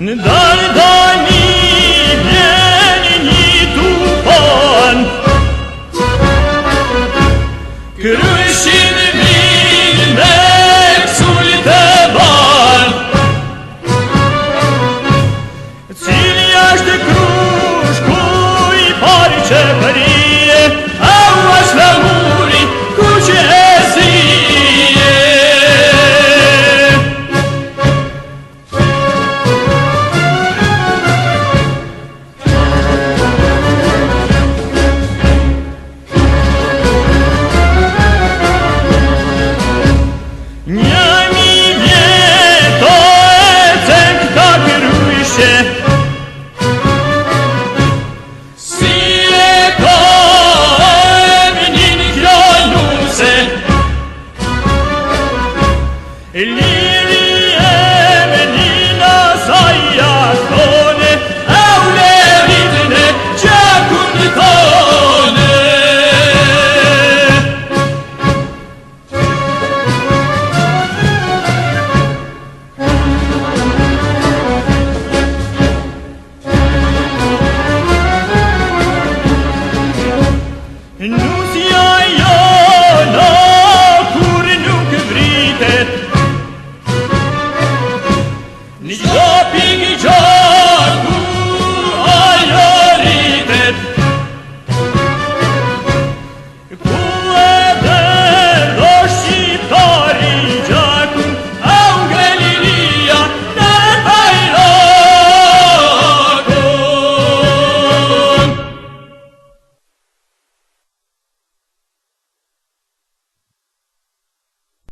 Dar dani vieni tufan? Krušin bilmek sulte var El 你何必这